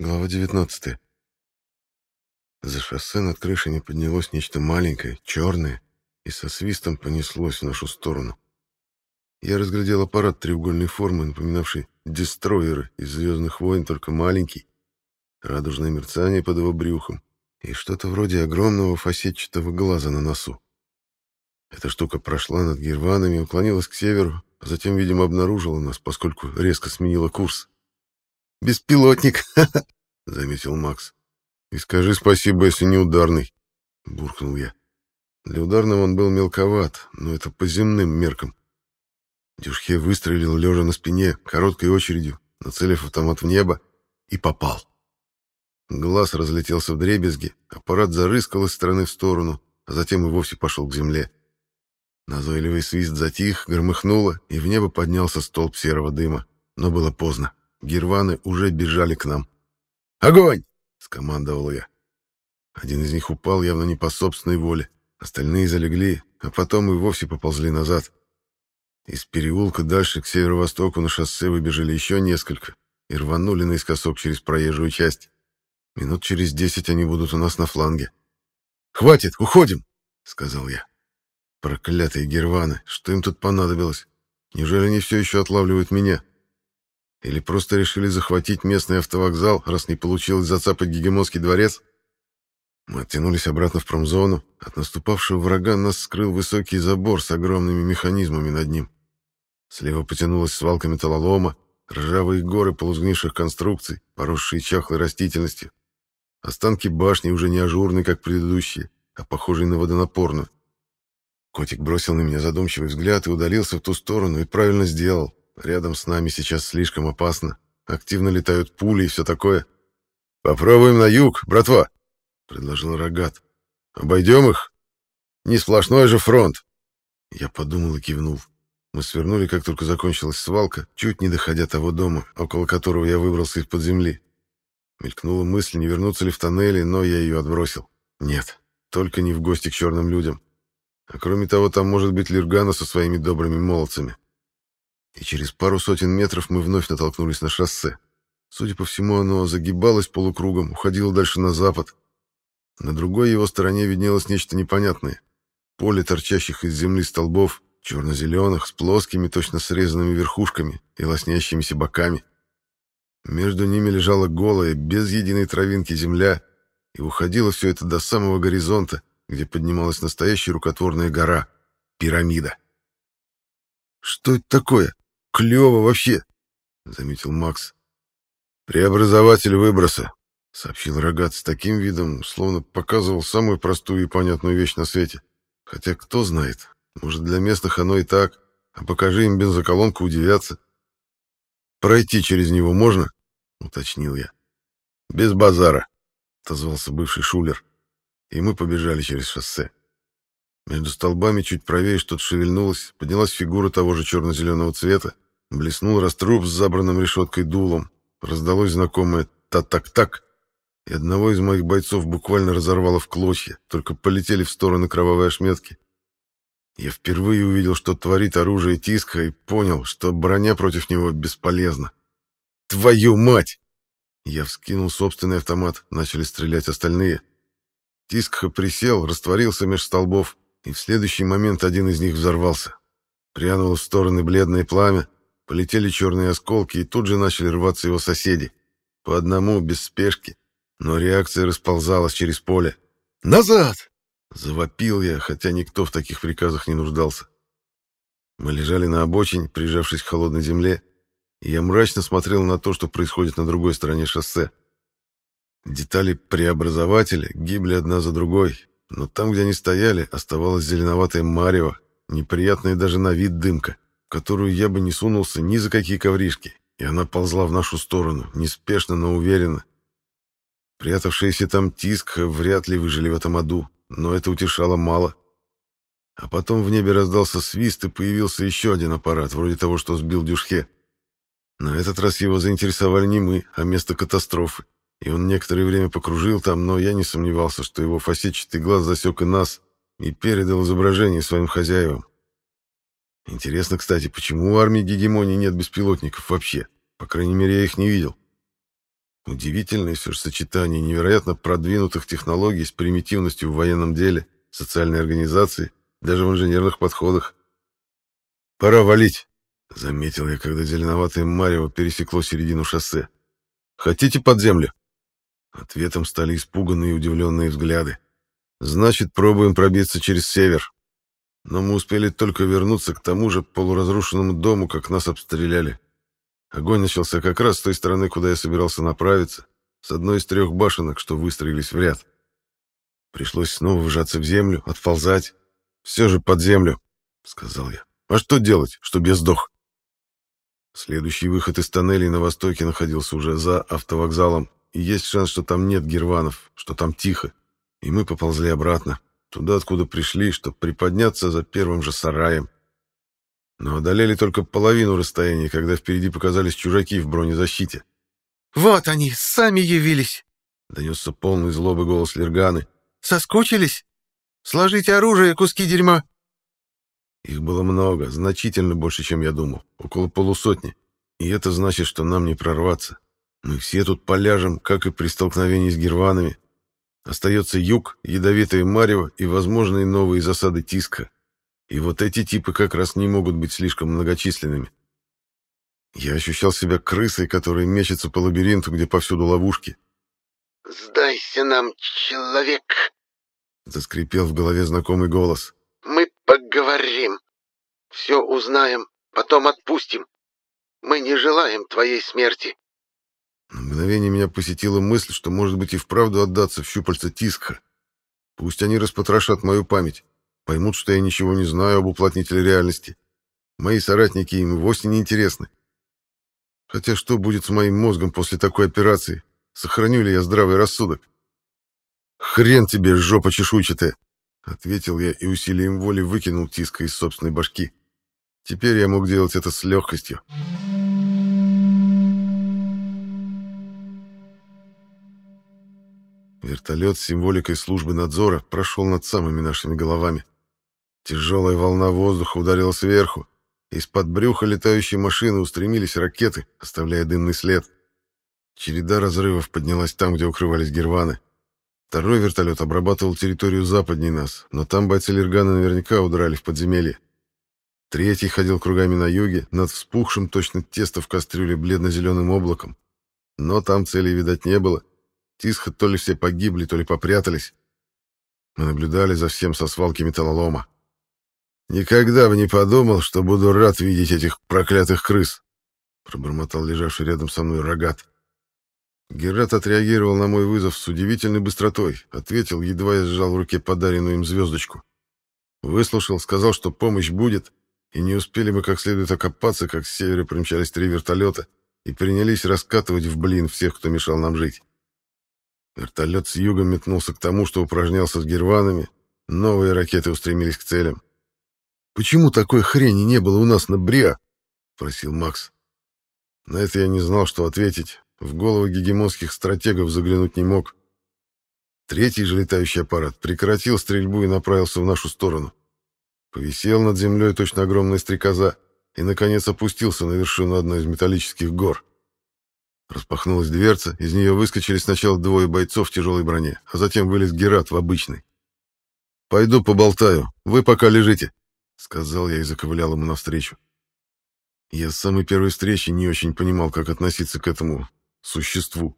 Глава 19. За шоссе над крышами поднялось нечто маленькое, черное, и со свистом понеслось в нашу сторону. Я разглядел аппарат треугольной формы, напоминавший дестройеры из «Звездных войн», только маленький, радужное мерцание под его брюхом и что-то вроде огромного фасетчатого глаза на носу. Эта штука прошла над гирванами, уклонилась к северу, а затем, видимо, обнаружила нас, поскольку резко сменила курс. «Беспилотник!» — заметил Макс. «И скажи спасибо, если не ударный», — буркнул я. Для ударного он был мелковат, но это по земным меркам. Дюшхе выстрелил, лежа на спине, короткой очередью, нацелив автомат в небо, и попал. Глаз разлетелся в дребезги, аппарат зарыскал из стороны в сторону, а затем и вовсе пошел к земле. Назойливый свист затих, громыхнуло, и в небо поднялся столб серого дыма. Но было поздно. Герваны уже бежали к нам. «Огонь!» — скомандовал я. Один из них упал явно не по собственной воле. Остальные залегли, а потом и вовсе поползли назад. Из переулка дальше к северо-востоку на шоссе выбежали еще несколько и рванули наискосок через проезжую часть. Минут через десять они будут у нас на фланге. «Хватит, уходим!» — сказал я. Проклятые герваны, что им тут понадобилось? Неужели они все еще отлавливают меня? Или просто решили захватить местный автовокзал, раз не получилось зацапать гегемонский дворец? Мы оттянулись обратно в промзону. От наступавшего врага нас скрыл высокий забор с огромными механизмами над ним. Слева потянулась свалка металлолома, ржавые горы полузгнивших конструкций, поросшие чахлой растительностью. Останки башни уже не ажурные, как предыдущие, а похожие на водонапорную. Котик бросил на меня задумчивый взгляд и удалился в ту сторону, и правильно сделал. Рядом с нами сейчас слишком опасно. Активно летают пули и все такое. «Попробуем на юг, братва», — предложил Рогат. «Обойдем их? Не сплошной же фронт». Я подумал и кивнул. Мы свернули, как только закончилась свалка, чуть не доходя того дома, около которого я выбрался из-под земли. Мелькнула мысль, не вернуться ли в тоннели, но я ее отбросил. Нет, только не в гости к черным людям. А кроме того, там может быть Лиргана со своими добрыми молодцами и через пару сотен метров мы вновь натолкнулись на шоссе. Судя по всему, оно загибалось полукругом, уходило дальше на запад. На другой его стороне виднелось нечто непонятное. Поле торчащих из земли столбов, черно-зеленых, с плоскими, точно срезанными верхушками и лоснящимися боками. Между ними лежала голая, без единой травинки земля, и уходило все это до самого горизонта, где поднималась настоящая рукотворная гора — пирамида. «Что это такое?» Клево вообще, — заметил Макс. «Преобразователь выброса», — сообщил Рогат с таким видом, словно показывал самую простую и понятную вещь на свете. Хотя кто знает, может, для местных оно и так, а покажи им бензоколонку, удивятся. «Пройти через него можно?» — уточнил я. «Без базара», — отозвался бывший шулер. И мы побежали через шоссе. Между столбами чуть правее что-то шевельнулось, поднялась фигура того же черно-зеленого цвета, Блеснул раструб с забранным решеткой дулом. Раздалось знакомое «та-так-так», и одного из моих бойцов буквально разорвало в клочья, только полетели в стороны кровавые ошметки. Я впервые увидел, что творит оружие Тиска, и понял, что броня против него бесполезна. «Твою мать!» Я вскинул собственный автомат, начали стрелять остальные. Тискха присел, растворился меж столбов, и в следующий момент один из них взорвался. Прянуло в стороны бледное пламя, Полетели черные осколки, и тут же начали рваться его соседи. По одному, без спешки. Но реакция расползалась через поле. «Назад!» — завопил я, хотя никто в таких приказах не нуждался. Мы лежали на обочине, прижавшись к холодной земле, и я мрачно смотрел на то, что происходит на другой стороне шоссе. Детали преобразователя гибли одна за другой, но там, где они стояли, оставалась зеленоватая марево, неприятная даже на вид дымка которую я бы не сунулся ни за какие ковришки, и она ползла в нашу сторону, неспешно, но уверенно. Прятавшиеся там тиск вряд ли выжили в этом аду, но это утешало мало. А потом в небе раздался свист, и появился еще один аппарат, вроде того, что сбил Дюшхе. На этот раз его заинтересовали не мы, а место катастрофы, и он некоторое время покружил там, но я не сомневался, что его фасетчатый глаз засек и нас, и передал изображение своим хозяевам. Интересно, кстати, почему у армии гегемонии нет беспилотников вообще? По крайней мере, я их не видел. Удивительное все же сочетание невероятно продвинутых технологий с примитивностью в военном деле, социальной организации, даже в инженерных подходах. «Пора валить», — заметил я, когда зеленоватое марево пересекло середину шоссе. «Хотите под землю?» Ответом стали испуганные и удивленные взгляды. «Значит, пробуем пробиться через север». Но мы успели только вернуться к тому же полуразрушенному дому, как нас обстреляли. Огонь начался как раз с той стороны, куда я собирался направиться, с одной из трех башенок, что выстроились в ряд. Пришлось снова вжаться в землю, отползать. «Все же под землю», — сказал я. «А что делать, чтобы я сдох?» Следующий выход из тоннелей на востоке находился уже за автовокзалом, и есть шанс, что там нет герванов, что там тихо. И мы поползли обратно, туда, откуда пришли, чтобы приподняться за первым же сараем. Но одолели только половину расстояния, когда впереди показались чужаки в бронезащите. «Вот они, сами явились!» — донесся полный злобы голос Лерганы. «Соскучились? Сложите оружие, куски дерьма!» Их было много, значительно больше, чем я думал, около полусотни. И это значит, что нам не прорваться. Мы все тут поляжем, как и при столкновении с герванами. Остается юг, ядовитое марево и возможные новые засады Тиска. И вот эти типы как раз не могут быть слишком многочисленными. Я ощущал себя крысой, которая мечется по лабиринту, где повсюду ловушки. «Сдайся нам, человек!» — заскрипел в голове знакомый голос. «Мы поговорим. Все узнаем, потом отпустим. Мы не желаем твоей смерти». На мгновение меня посетила мысль, что, может быть, и вправду отдаться в щупальца Тиска. Пусть они распотрошат мою память. Поймут, что я ничего не знаю об уплотнителе реальности. Мои соратники им вовсе не интересны. Хотя что будет с моим мозгом после такой операции? Сохраню ли я здравый рассудок? «Хрен тебе, жопа чешуйчатая!» — ответил я и усилием воли выкинул тиска из собственной башки. Теперь я мог делать это с легкостью. Вертолет с символикой службы надзора прошел над самыми нашими головами. Тяжелая волна воздуха ударила сверху. Из-под брюха летающей машины устремились ракеты, оставляя дымный след. Череда разрывов поднялась там, где укрывались герваны. Второй вертолет обрабатывал территорию западней нас, но там бойцы Лергана наверняка удрали в подземелье. Третий ходил кругами на юге, над вспухшим точно тесто в кастрюле бледно-зеленым облаком. Но там целей, видать, не было. Тисха то ли все погибли, то ли попрятались. Мы наблюдали за всем со свалки металлолома. «Никогда бы не подумал, что буду рад видеть этих проклятых крыс», — пробормотал лежавший рядом со мной рогат. Герат отреагировал на мой вызов с удивительной быстротой, ответил, едва я сжал в руке подаренную им звездочку. Выслушал, сказал, что помощь будет, и не успели мы как следует окопаться, как с севера примчались три вертолета и принялись раскатывать в блин всех, кто мешал нам жить. Вертолет с юга метнулся к тому, что упражнялся с герванами, новые ракеты устремились к целям. «Почему такой хрени не было у нас на Бриа?» — просил Макс. На это я не знал, что ответить. В голову гегемонских стратегов заглянуть не мог. Третий же летающий аппарат прекратил стрельбу и направился в нашу сторону. Повисел над землей точно огромная стрекоза и, наконец, опустился на вершину одной из металлических гор. Распахнулась дверца, из нее выскочили сначала двое бойцов в тяжелой броне, а затем вылез Герат в обычной. «Пойду поболтаю, вы пока лежите», — сказал я и заковылял ему навстречу. Я с самой первой встречи не очень понимал, как относиться к этому существу.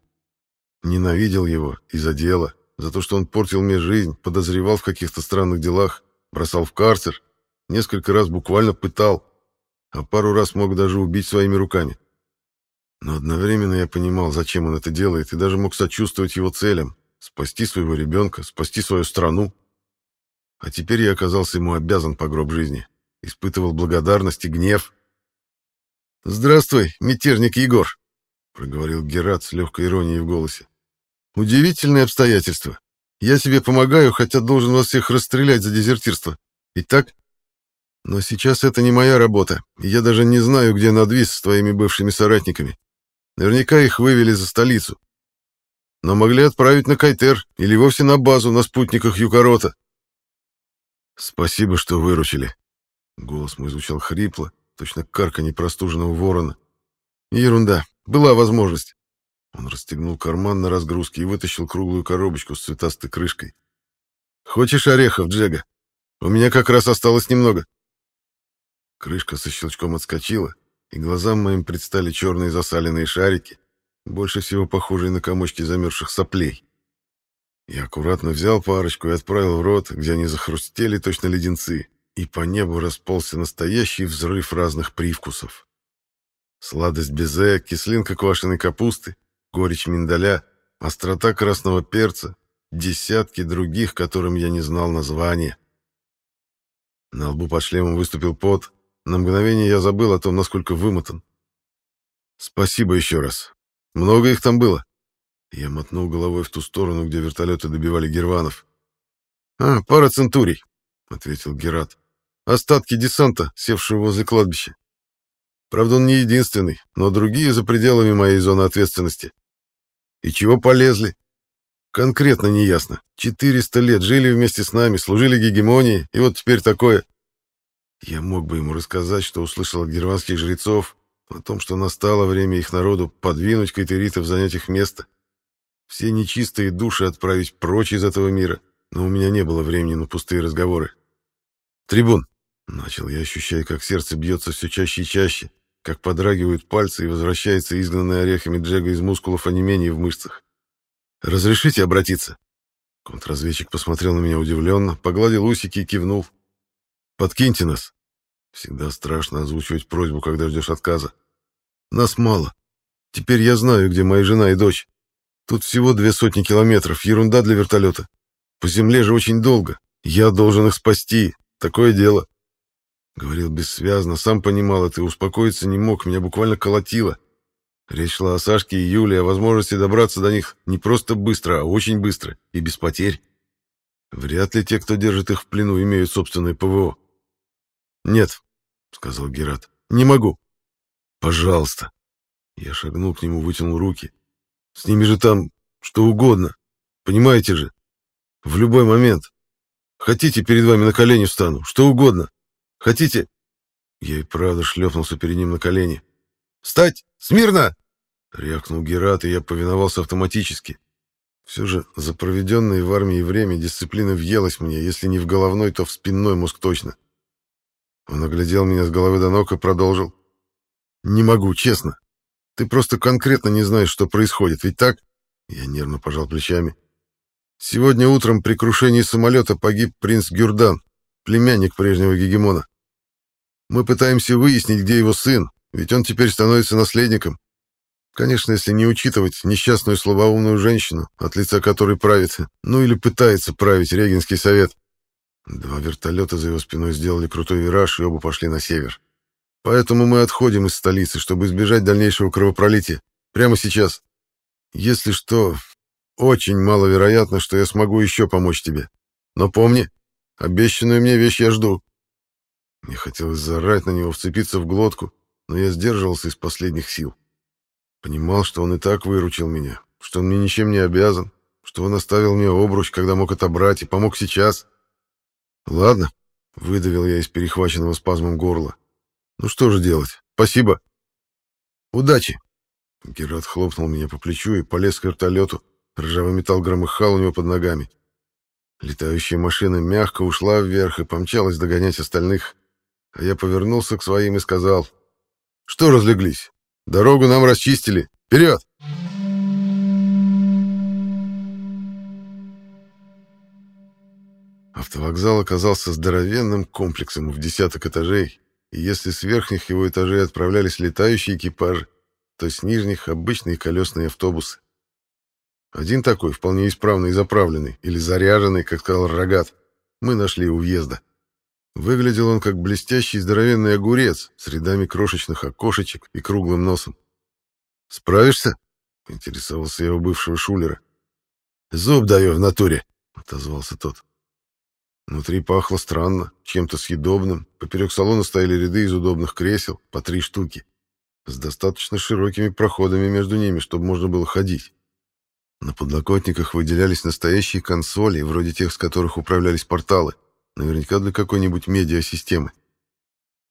Ненавидел его из-за дела, за то, что он портил мне жизнь, подозревал в каких-то странных делах, бросал в карцер, несколько раз буквально пытал, а пару раз мог даже убить своими руками. Но одновременно я понимал, зачем он это делает, и даже мог сочувствовать его целям — спасти своего ребенка, спасти свою страну, а теперь я оказался ему обязан по гроб жизни. Испытывал благодарность и гнев. «Здравствуй, мятежник Егор», — проговорил Герат с легкой иронией в голосе. «Удивительные обстоятельства. Я тебе помогаю, хотя должен вас всех расстрелять за дезертирство. Итак? Но сейчас это не моя работа, и я даже не знаю, где надвис с твоими бывшими соратниками. Наверняка их вывели за столицу. Но могли отправить на Кайтер или вовсе на базу на спутниках Юкорота. «Спасибо, что выручили». Голос мой звучал хрипло, точно карка непростуженного ворона. «Ерунда. Была возможность. Он расстегнул карман на разгрузке и вытащил круглую коробочку с цветастой крышкой. «Хочешь орехов, Джега? У меня как раз осталось немного». Крышка со щелчком отскочила, и глазам моим предстали черные засаленные шарики, больше всего похожие на комочки замерзших соплей. Я аккуратно взял парочку и отправил в рот, где они захрустели точно леденцы, и по небу расползся настоящий взрыв разных привкусов. Сладость безе, кислинка квашеной капусты, горечь миндаля, острота красного перца, десятки других, которым я не знал названия. На лбу под шлемом выступил пот. На мгновение я забыл о том, насколько вымотан. Спасибо еще раз. Много их там было? Я мотнул головой в ту сторону, где вертолеты добивали герванов. «А, пара центурий», — ответил Герат. «Остатки десанта, севшего возле кладбища. Правда, он не единственный, но другие за пределами моей зоны ответственности. И чего полезли? Конкретно неясно. Четыреста лет жили вместе с нами, служили гегемонии, и вот теперь такое. Я мог бы ему рассказать, что услышал от германских жрецов, о том, что настало время их народу подвинуть кайтеритов, занять их место. Все нечистые души отправить прочь из этого мира, но у меня не было времени на пустые разговоры. «Трибун!» — начал я, ощущая, как сердце бьется все чаще и чаще, как подрагивают пальцы и возвращается изгнанный орехами Джега из мускулов онемения в мышцах. «Разрешите обратиться?» Контрразведчик посмотрел на меня удивленно, погладил усики и кивнул. «Подкиньте нас!» Всегда страшно озвучивать просьбу, когда ждешь отказа. «Нас мало. Теперь я знаю, где моя жена и дочь. Тут всего две сотни километров, ерунда для вертолета. По земле же очень долго. Я должен их спасти. Такое дело». Говорил бессвязно, сам понимал это и успокоиться не мог, меня буквально колотило. Речь шла о Сашке и Юле, о возможности добраться до них не просто быстро, а очень быстро и без потерь. Вряд ли те, кто держит их в плену, имеют собственное ПВО. «Нет», — сказал Герат, — «не могу». «Пожалуйста». Я шагнул к нему, вытянул руки. «С ними же там что угодно. Понимаете же? В любой момент. Хотите, перед вами на колени встану, что угодно. Хотите?» Я и правда шлепнулся перед ним на колени. «Встать! Смирно!» — рявкнул Герат, и я повиновался автоматически. Все же за проведенное в армии время дисциплина въелась мне, если не в головной, то в спинной мозг точно. Он оглядел меня с головы до ног и продолжил. «Не могу, честно. Ты просто конкретно не знаешь, что происходит, ведь так?» Я нервно пожал плечами. «Сегодня утром при крушении самолета погиб принц Гюрдан, племянник прежнего гегемона. Мы пытаемся выяснить, где его сын, ведь он теперь становится наследником. Конечно, если не учитывать несчастную слабоумную женщину, от лица которой правит, ну или пытается править Регенский совет. Два вертолета за его спиной сделали крутой вираж, и оба пошли на север. Поэтому мы отходим из столицы, чтобы избежать дальнейшего кровопролития. Прямо сейчас. Если что, очень маловероятно, что я смогу еще помочь тебе. Но помни, обещанную мне вещь я жду. Мне хотелось зарать на него, вцепиться в глотку, но я сдерживался из последних сил. Понимал, что он и так выручил меня, что он мне ничем не обязан, что он оставил мне обруч, когда мог отобрать, и помог сейчас. Ладно, выдавил я из перехваченного спазмом горла. Ну что же делать? Спасибо. Удачи. Герат хлопнул меня по плечу и полез к вертолету. Ржавый металл громыхал у него под ногами. Летающая машина мягко ушла вверх и помчалась догонять остальных. А я повернулся к своим и сказал, «Что разлеглись? Дорогу нам расчистили. Вперед!» Автовокзал оказался здоровенным комплексом в десяток этажей, и если с верхних его этажей отправлялись летающие экипажи, то с нижних — обычные колесные автобусы. Один такой, вполне исправный и заправленный, или заряженный, как сказал Рогат, мы нашли у въезда. Выглядел он как блестящий здоровенный огурец с рядами крошечных окошечек и круглым носом. «Справишься?» — интересовался я у бывшего шулера. «Зуб даю в натуре», — отозвался тот. Внутри пахло странно, чем-то съедобным. Поперек салона стояли ряды из удобных кресел, по три штуки, с достаточно широкими проходами между ними, чтобы можно было ходить. На подлокотниках выделялись настоящие консоли, вроде тех, с которых управлялись порталы, наверняка для какой-нибудь медиасистемы.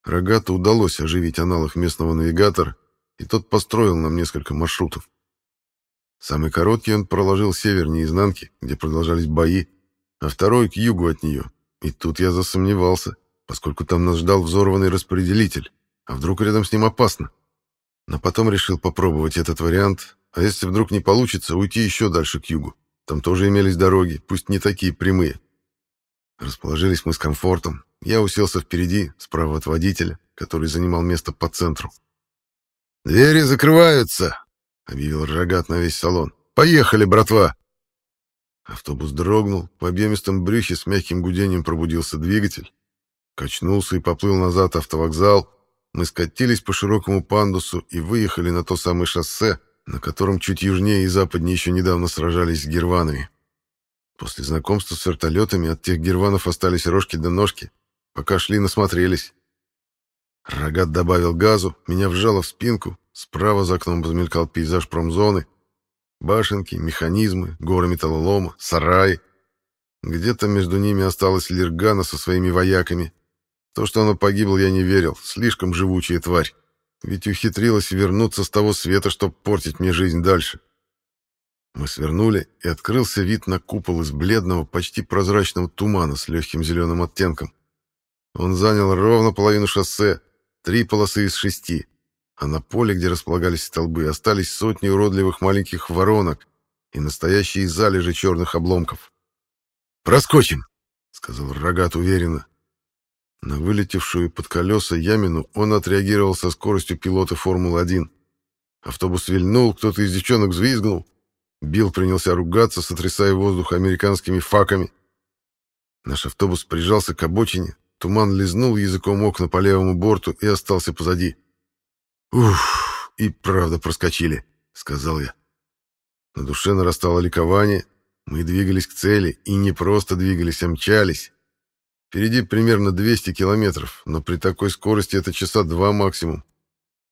Рогату удалось оживить аналог местного навигатора, и тот построил нам несколько маршрутов. Самый короткий он проложил севернее изнанки, где продолжались бои, а второй — к югу от нее. И тут я засомневался, поскольку там нас ждал взорванный распределитель. А вдруг рядом с ним опасно? Но потом решил попробовать этот вариант, а если вдруг не получится, уйти еще дальше к югу. Там тоже имелись дороги, пусть не такие прямые. Расположились мы с комфортом. Я уселся впереди, справа от водителя, который занимал место по центру. «Двери закрываются!» — объявил рогат на весь салон. «Поехали, братва!» Автобус дрогнул, в объемистом брюхе с мягким гудением пробудился двигатель. Качнулся и поплыл назад автовокзал. Мы скатились по широкому пандусу и выехали на то самое шоссе, на котором чуть южнее и западнее еще недавно сражались с герванами. После знакомства с вертолетами от тех герванов остались рожки да ножки. Пока шли, насмотрелись. Рогат добавил газу, меня вжало в спинку, справа за окном замелькал пейзаж промзоны. Башенки, механизмы, горы металлолома, сараи. Где-то между ними осталась Лиргана со своими вояками. То, что она погибла, я не верил, слишком живучая тварь. Ведь ухитрилась вернуться с того света, чтобы портить мне жизнь дальше. Мы свернули, и открылся вид на купол из бледного, почти прозрачного тумана с легким зеленым оттенком. Он занял ровно половину шоссе, три полосы из шести, а на поле, где располагались столбы, остались сотни уродливых маленьких воронок и настоящие залежи черных обломков. «Проскочим!» — сказал Рогат уверенно. На вылетевшую под колеса ямину он отреагировал со скоростью пилота Формулы-1. Автобус вильнул, кто-то из девчонок взвизгнул. Билл принялся ругаться, сотрясая воздух американскими факами. Наш автобус прижался к обочине, туман лизнул языком окна по левому борту и остался позади. «Уф, и правда проскочили», — сказал я. На душе нарастало ликование. Мы двигались к цели, и не просто двигались, а мчались. Впереди примерно 200 километров, но при такой скорости это часа два максимум.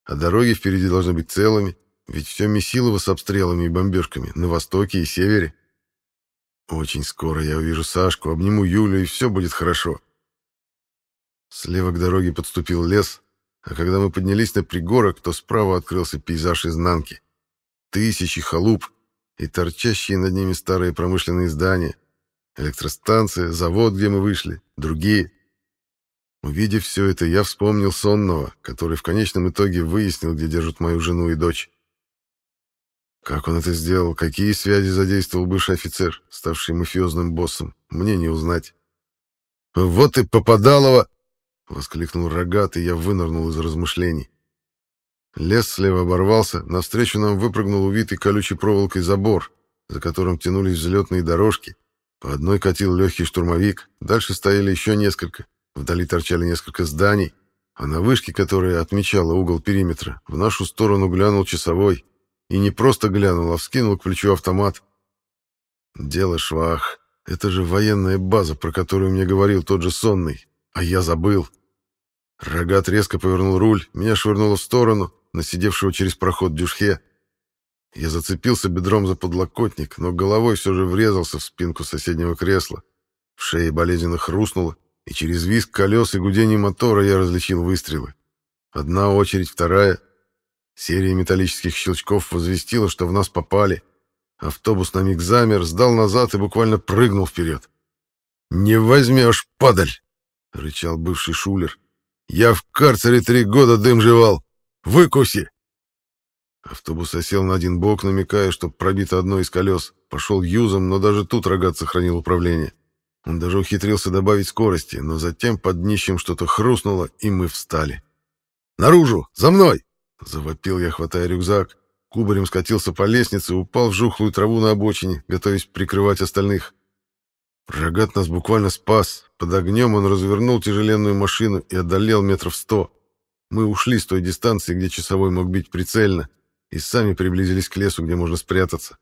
А дороги впереди должны быть целыми, ведь все Месилово с обстрелами и бомбежками на востоке и севере. Очень скоро я увижу Сашку, обниму Юлю, и все будет хорошо. Слева к дороге подступил лес, а когда мы поднялись на пригорок, то справа открылся пейзаж изнанки. Тысячи халуп и торчащие над ними старые промышленные здания, электростанция, завод, где мы вышли, другие. Увидев все это, я вспомнил сонного, который в конечном итоге выяснил, где держат мою жену и дочь. Как он это сделал, какие связи задействовал бывший офицер, ставший мафиозным боссом, мне не узнать. «Вот и Попадалова!» — воскликнул рогатый, я вынырнул из размышлений. Лес слева оборвался, навстречу нам выпрыгнул увитый колючей проволокой забор, за которым тянулись взлетные дорожки. По одной катил легкий штурмовик, дальше стояли еще несколько, вдали торчали несколько зданий, а на вышке, которая отмечала угол периметра, в нашу сторону глянул часовой. И не просто глянул, а вскинул к плечу автомат. Дело швах. Это же военная база, про которую мне говорил тот же сонный. А я забыл. Рогат резко повернул руль, меня швырнуло в сторону, на сидевшего через проход дюшхе. Я зацепился бедром за подлокотник, но головой все же врезался в спинку соседнего кресла. В шее болезненно хрустнуло, и через визг колес и гудение мотора я различил выстрелы. Одна очередь, вторая. Серия металлических щелчков возвестила, что в нас попали. Автобус на миг замер, сдал назад и буквально прыгнул вперед. «Не возьмешь, падаль!» — рычал бывший шулер. «Я в карцере три года дым жевал! Выкуси!» Автобус осел на один бок, намекая, что пробито одно из колес. Пошел юзом, но даже тут рогат сохранил управление. Он даже ухитрился добавить скорости, но затем под днищем что-то хрустнуло, и мы встали. «Наружу! За мной!» — завопил я, хватая рюкзак. Кубарем скатился по лестнице, упал в жухлую траву на обочине, готовясь прикрывать остальных. Рогат нас буквально спас. Под огнем он развернул тяжеленную машину и одолел метров сто. Мы ушли с той дистанции, где часовой мог бить прицельно, и сами приблизились к лесу, где можно спрятаться.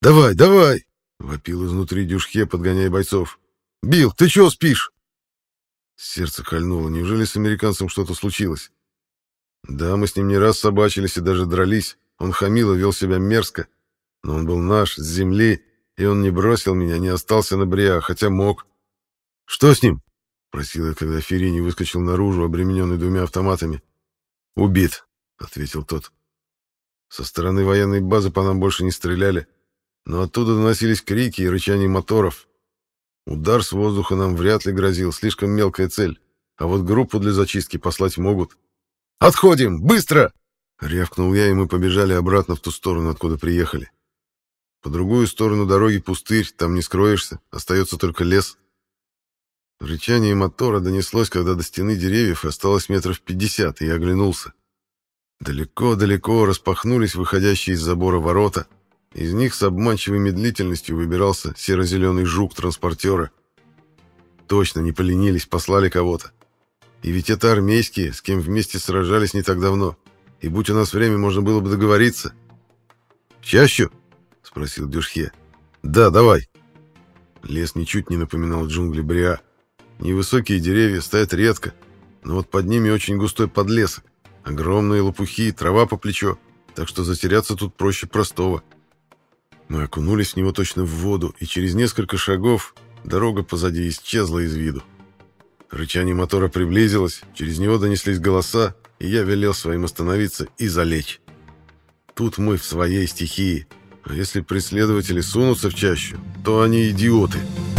«Давай, давай!» — вопил изнутри дюшке, подгоняя бойцов. «Билл, ты чего спишь?» Сердце кольнуло. Неужели с американцем что-то случилось? Да, мы с ним не раз собачились и даже дрались. Он хамил и вел себя мерзко. Но он был наш, с земли, и он не бросил меня, не остался на бриа, хотя мог. «Что с ним?» — просил я, когда Ферини выскочил наружу, обремененный двумя автоматами. «Убит», — ответил тот. Со стороны военной базы по нам больше не стреляли, но оттуда доносились крики и рычание моторов. Удар с воздуха нам вряд ли грозил, слишком мелкая цель, а вот группу для зачистки послать могут. «Отходим! Быстро!» — рявкнул я, и мы побежали обратно в ту сторону, откуда приехали. По другую сторону дороги пустырь, там не скроешься, остается только лес. Рычание мотора донеслось, когда до стены деревьев осталось метров пятьдесят, и я оглянулся. Далеко-далеко распахнулись выходящие из забора ворота. Из них с обманчивой медлительностью выбирался серо-зеленый жук транспортера. Точно не поленились, послали кого-то. И ведь это армейские, с кем вместе сражались не так давно. И будь у нас время, можно было бы договориться. «Чащу?» — спросил Дюшхе. «Да, давай». Лес ничуть не напоминал джунгли Бриа. Невысокие деревья стоят редко, но вот под ними очень густой подлесок. Огромные лопухи, трава по плечо, так что затеряться тут проще простого. Мы окунулись в него точно в воду, и через несколько шагов дорога позади исчезла из виду. Рычание мотора приблизилось, через него донеслись голоса, и я велел своим остановиться и залечь. Тут мы в своей стихии, а если преследователи сунутся в чащу, то они идиоты —